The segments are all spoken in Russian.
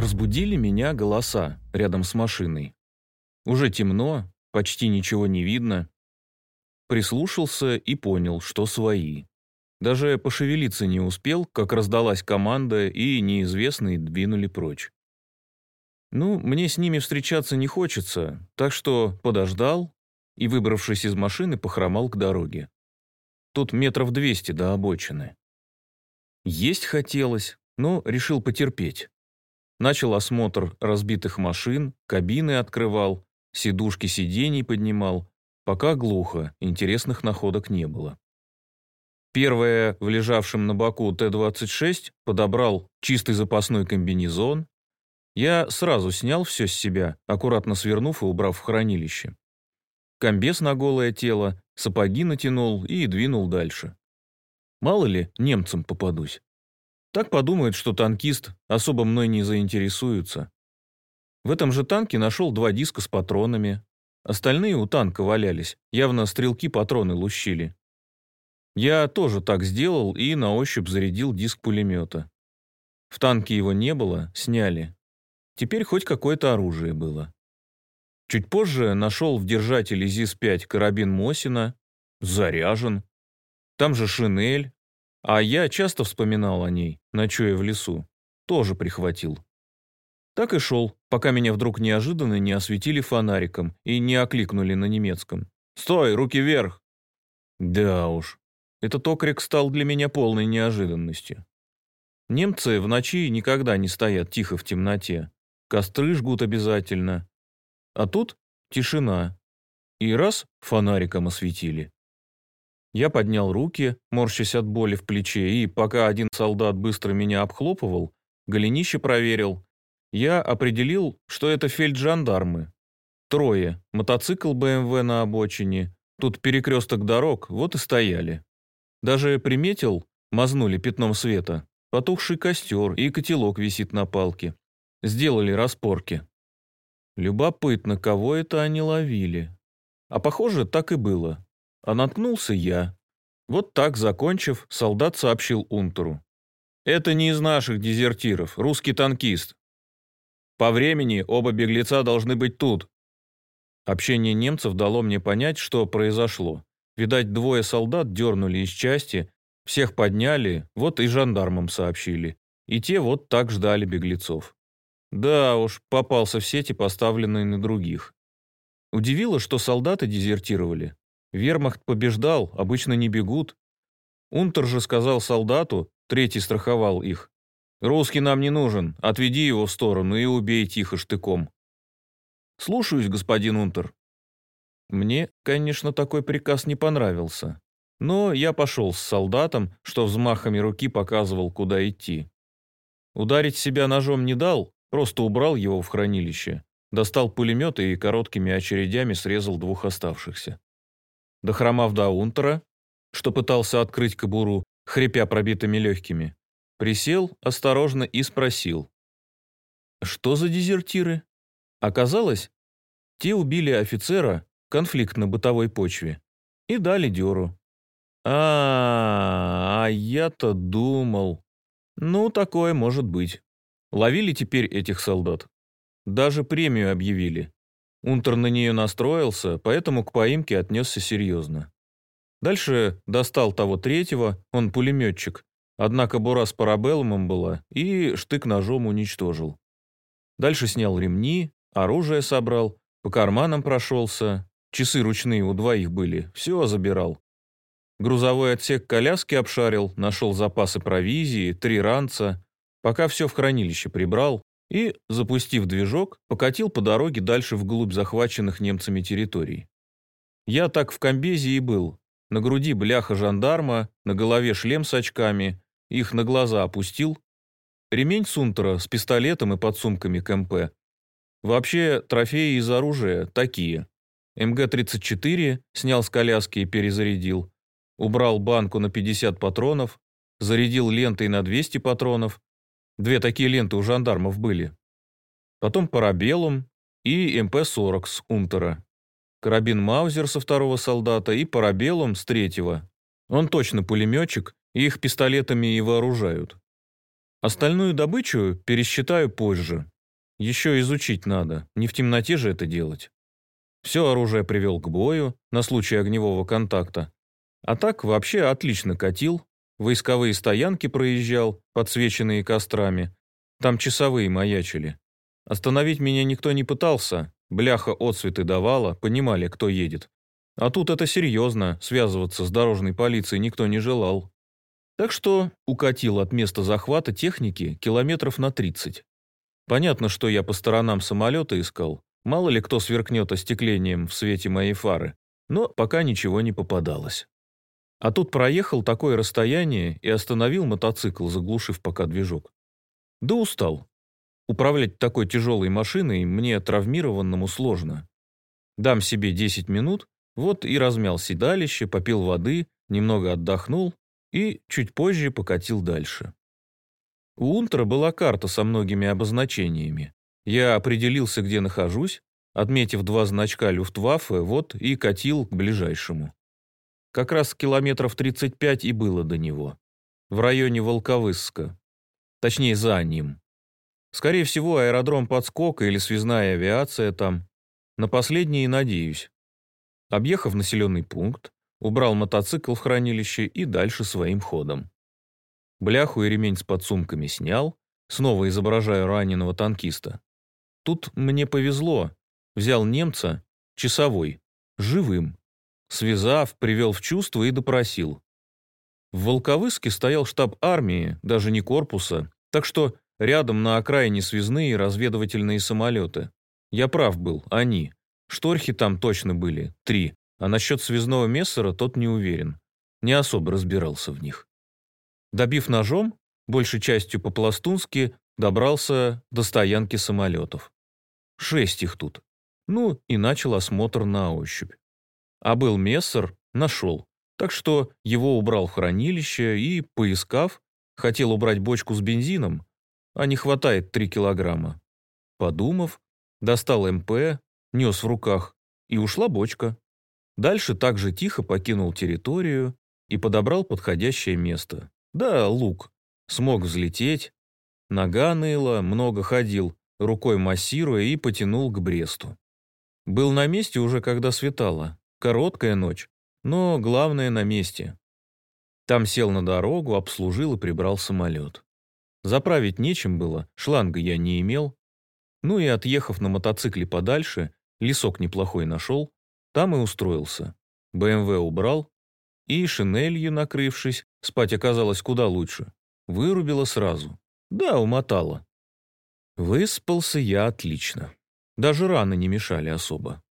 Разбудили меня голоса рядом с машиной. Уже темно, почти ничего не видно. Прислушался и понял, что свои. Даже пошевелиться не успел, как раздалась команда, и неизвестные двинули прочь. Ну, мне с ними встречаться не хочется, так что подождал и, выбравшись из машины, похромал к дороге. Тут метров двести до обочины. Есть хотелось, но решил потерпеть. Начал осмотр разбитых машин, кабины открывал, сидушки сидений поднимал, пока глухо, интересных находок не было. Первое, в лежавшем на боку Т-26, подобрал чистый запасной комбинезон. Я сразу снял все с себя, аккуратно свернув и убрав в хранилище. Комбез на голое тело, сапоги натянул и двинул дальше. Мало ли, немцам попадусь. Так подумают, что танкист особо мной не заинтересуется. В этом же танке нашел два диска с патронами. Остальные у танка валялись, явно стрелки патроны лущили. Я тоже так сделал и на ощупь зарядил диск пулемета. В танке его не было, сняли. Теперь хоть какое-то оружие было. Чуть позже нашел в держателе ЗИС-5 карабин Мосина, заряжен. Там же шинель, а я часто вспоминал о ней, ночуя в лесу. Тоже прихватил. Так и шел, пока меня вдруг неожиданно не осветили фонариком и не окликнули на немецком. «Стой, руки вверх!» Да уж, этот окрик стал для меня полной неожиданностью. Немцы в ночи никогда не стоят тихо в темноте. Костры жгут обязательно. А тут тишина. И раз фонариком осветили. Я поднял руки, морщась от боли в плече, и пока один солдат быстро меня обхлопывал, голенище проверил, я определил, что это фельджандармы. Трое, мотоцикл БМВ на обочине, тут перекресток дорог, вот и стояли. Даже приметил, мазнули пятном света, потухший костер и котелок висит на палке. Сделали распорки. Любопытно, кого это они ловили. А похоже, так и было. А наткнулся я. Вот так, закончив, солдат сообщил Унтеру. «Это не из наших дезертиров, русский танкист. По времени оба беглеца должны быть тут». Общение немцев дало мне понять, что произошло. Видать, двое солдат дернули из части, всех подняли, вот и жандармам сообщили. И те вот так ждали беглецов. Да уж, попался в сети, поставленные на других. Удивило, что солдаты дезертировали. Вермахт побеждал, обычно не бегут. Унтер же сказал солдату, третий страховал их. «Русский нам не нужен, отведи его в сторону и убей тихо штыком». «Слушаюсь, господин Унтер». Мне, конечно, такой приказ не понравился. Но я пошел с солдатом, что взмахами руки показывал, куда идти. Ударить себя ножом не дал, просто убрал его в хранилище, достал пулемет и короткими очередями срезал двух оставшихся. Дохромав до Унтера, что пытался открыть кобуру, хрипя пробитыми легкими, присел осторожно и спросил. «Что за дезертиры?» Оказалось, те убили офицера, конфликт на бытовой почве, и дали дёру. А, -а, а я-то думал. Ну, такое может быть. Ловили теперь этих солдат. Даже премию объявили. Унтер на нее настроился, поэтому к поимке отнесся серьезно. Дальше достал того третьего, он пулеметчик, однако бура с парабеллумом была, и штык ножом уничтожил. Дальше снял ремни, оружие собрал, по карманам прошелся, часы ручные у двоих были, все забирал. Грузовой отсек коляски обшарил, нашел запасы провизии, три ранца, пока все в хранилище прибрал, и, запустив движок, покатил по дороге дальше вглубь захваченных немцами территорий. Я так в комбезе и был. На груди бляха жандарма, на голове шлем с очками, их на глаза опустил. Ремень с унтера с пистолетом и подсумками к МП. Вообще, трофеи из оружия такие. МГ-34 снял с коляски и перезарядил. Убрал банку на 50 патронов, зарядил лентой на 200 патронов, Две такие ленты у жандармов были. Потом парабеллум и МП-40 с Унтера. Карабин Маузер со второго солдата и парабеллум с третьего. Он точно пулеметчик, и их пистолетами и вооружают. Остальную добычу пересчитаю позже. Еще изучить надо, не в темноте же это делать. Все оружие привел к бою на случай огневого контакта. А так вообще отлично катил, войсковые стоянки проезжал, подсвеченные кострами. Там часовые маячили. Остановить меня никто не пытался, бляха отцветы давала, понимали, кто едет. А тут это серьезно, связываться с дорожной полицией никто не желал. Так что укатил от места захвата техники километров на 30. Понятно, что я по сторонам самолета искал. Мало ли кто сверкнет остеклением в свете моей фары. Но пока ничего не попадалось. А тут проехал такое расстояние и остановил мотоцикл, заглушив пока движок. Да устал. Управлять такой тяжелой машиной мне травмированному сложно. Дам себе 10 минут, вот и размял седалище, попил воды, немного отдохнул и чуть позже покатил дальше. У Унтера была карта со многими обозначениями. Я определился, где нахожусь, отметив два значка Люфтваффе, вот и катил к ближайшему. Как раз километров 35 и было до него. В районе Волковыска. Точнее, за ним. Скорее всего, аэродром подскока или связная авиация там. На последнее и надеюсь. Объехав населенный пункт, убрал мотоцикл в хранилище и дальше своим ходом. Бляху и ремень с подсумками снял, снова изображая раненого танкиста. Тут мне повезло. Взял немца, часовой, живым. Связав, привел в чувство и допросил. В Волковыске стоял штаб армии, даже не корпуса, так что рядом на окраине связные разведывательные самолеты. Я прав был, они. Шторхи там точно были, три, а насчет связного мессера тот не уверен. Не особо разбирался в них. Добив ножом, большей частью по-пластунски, добрался до стоянки самолетов. Шесть их тут. Ну, и начал осмотр на ощупь. А был мессер, нашел. Так что его убрал в хранилище и, поискав, хотел убрать бочку с бензином, а не хватает три килограмма. Подумав, достал МП, нес в руках, и ушла бочка. Дальше также тихо покинул территорию и подобрал подходящее место. Да, лук. Смог взлететь. Нога ныла, много ходил, рукой массируя и потянул к Бресту. Был на месте уже когда светало. Короткая ночь, но главное на месте. Там сел на дорогу, обслужил и прибрал самолет. Заправить нечем было, шланга я не имел. Ну и отъехав на мотоцикле подальше, лесок неплохой нашел, там и устроился. БМВ убрал, и, шинелью накрывшись, спать оказалось куда лучше. Вырубила сразу. Да, умотала. Выспался я отлично. Даже раны не мешали особо.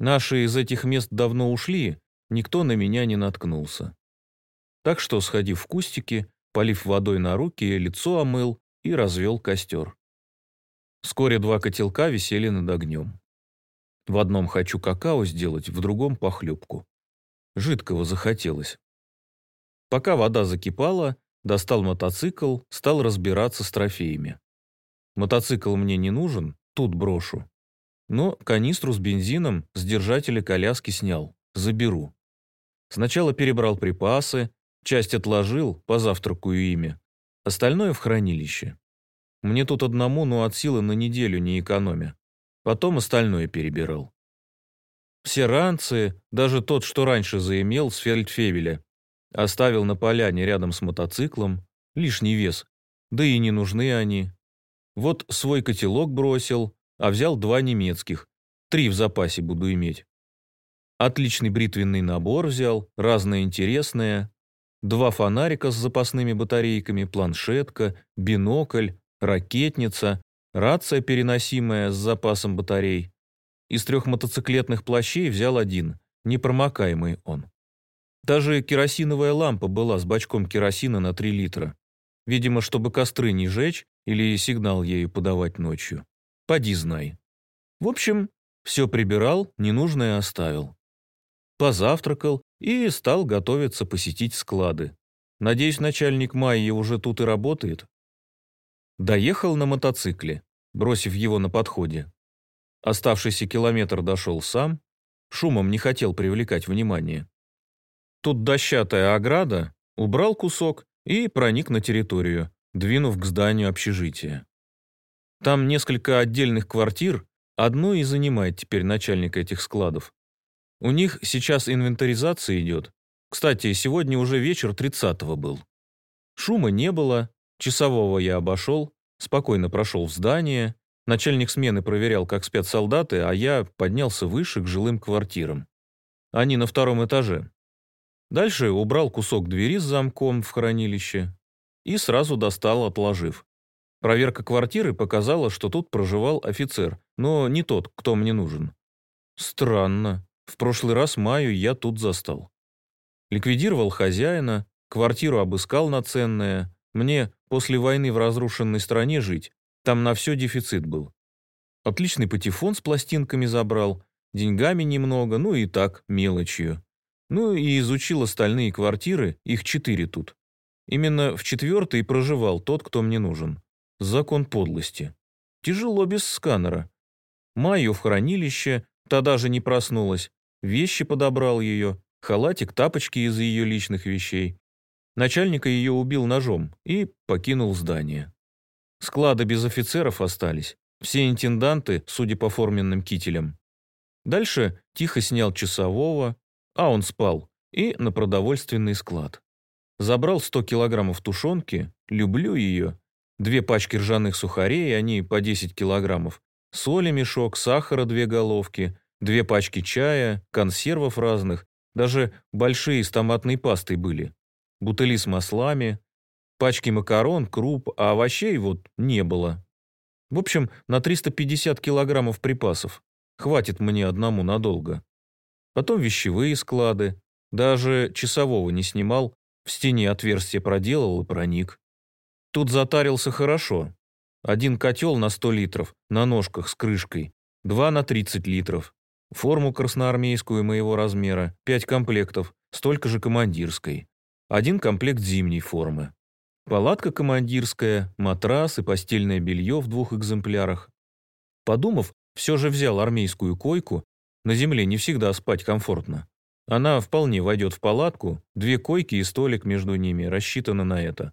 Наши из этих мест давно ушли, никто на меня не наткнулся. Так что, сходив в кустики, полив водой на руки, лицо омыл и развел костер. Вскоре два котелка висели над огнем. В одном хочу какао сделать, в другом похлебку. Жидкого захотелось. Пока вода закипала, достал мотоцикл, стал разбираться с трофеями. Мотоцикл мне не нужен, тут брошу. Но канистру с бензином с держателя коляски снял, заберу. Сначала перебрал припасы, часть отложил, позавтракаю ими, остальное в хранилище. Мне тут одному, но от силы на неделю не экономя. Потом остальное перебирал. Все ранцы, даже тот, что раньше заимел с фельдфебеля, оставил на поляне рядом с мотоциклом, лишний вес, да и не нужны они. Вот свой котелок бросил, а взял два немецких, три в запасе буду иметь. Отличный бритвенный набор взял, разное интересное, два фонарика с запасными батарейками, планшетка, бинокль, ракетница, рация переносимая с запасом батарей, из трех мотоциклетных плащей взял один, непромокаемый он. Даже керосиновая лампа была с бачком керосина на 3 литра. Видимо, чтобы костры не жечь или сигнал ею подавать ночью. Поди знай. В общем, все прибирал, ненужное оставил. Позавтракал и стал готовиться посетить склады. Надеюсь, начальник Майи уже тут и работает. Доехал на мотоцикле, бросив его на подходе. Оставшийся километр дошел сам, шумом не хотел привлекать внимание. Тут дощатая ограда, убрал кусок и проник на территорию, двинув к зданию общежития. Там несколько отдельных квартир, одну и занимает теперь начальник этих складов. У них сейчас инвентаризация идет. Кстати, сегодня уже вечер 30-го был. Шума не было, часового я обошел, спокойно прошел в здание, начальник смены проверял, как спят солдаты, а я поднялся выше к жилым квартирам. Они на втором этаже. Дальше убрал кусок двери с замком в хранилище и сразу достал, отложив. Проверка квартиры показала, что тут проживал офицер, но не тот, кто мне нужен. Странно. В прошлый раз Маю я тут застал. Ликвидировал хозяина, квартиру обыскал на ценное. Мне после войны в разрушенной стране жить, там на все дефицит был. Отличный патефон с пластинками забрал, деньгами немного, ну и так, мелочью. Ну и изучил остальные квартиры, их четыре тут. Именно в четвертой проживал тот, кто мне нужен. Закон подлости. Тяжело без сканера. Майю в хранилище, та даже не проснулась. Вещи подобрал ее, халатик, тапочки из ее личных вещей. Начальника ее убил ножом и покинул здание. Склады без офицеров остались. Все интенданты, судя по форменным кителям. Дальше тихо снял часового, а он спал, и на продовольственный склад. Забрал 100 килограммов тушенки, люблю ее, две пачки ржаных сухарей, они по 10 килограммов, соли мешок, сахара две головки, две пачки чая, консервов разных, даже большие с томатной пастой были, бутыли с маслами, пачки макарон, круп, а овощей вот не было. В общем, на 350 килограммов припасов. Хватит мне одному надолго. Потом вещевые склады. Даже часового не снимал, в стене отверстие проделал и проник. Тут затарился хорошо. Один котел на 100 литров, на ножках с крышкой, два на 30 литров, форму красноармейскую моего размера, пять комплектов, столько же командирской, один комплект зимней формы. Палатка командирская, матрас и постельное белье в двух экземплярах. Подумав, все же взял армейскую койку, на земле не всегда спать комфортно. Она вполне войдет в палатку, две койки и столик между ними, рассчитано на это.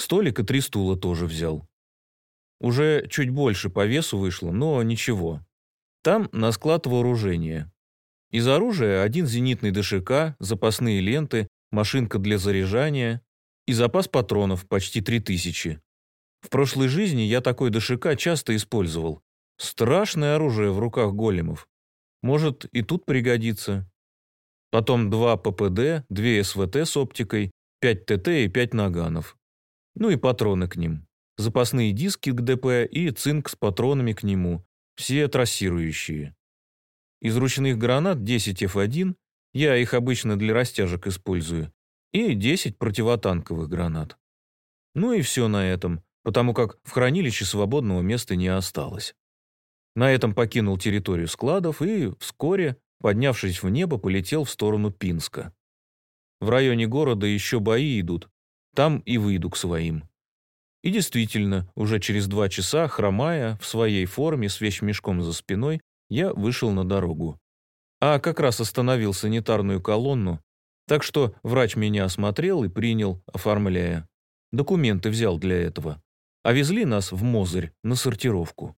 Столик и три стула тоже взял. Уже чуть больше по весу вышло, но ничего. Там на склад вооружения. Из оружия один зенитный ДШК, запасные ленты, машинка для заряжания и запас патронов почти 3000. В прошлой жизни я такой ДШК часто использовал. Страшное оружие в руках големов. Может, и тут пригодится. Потом два ППД, две СВТ с оптикой, 5 ТТ и 5 наганов. Ну и патроны к ним. Запасные диски к ДП и цинк с патронами к нему. Все трассирующие. Из ручных гранат 10 F1, я их обычно для растяжек использую, и 10 противотанковых гранат. Ну и все на этом, потому как в хранилище свободного места не осталось. На этом покинул территорию складов и вскоре, поднявшись в небо, полетел в сторону Пинска. В районе города еще бои идут, там и выйду к своим. И действительно, уже через два часа, хромая, в своей форме, с вещмешком за спиной, я вышел на дорогу. А как раз остановил санитарную колонну, так что врач меня осмотрел и принял, оформляя. Документы взял для этого. А везли нас в Мозырь на сортировку.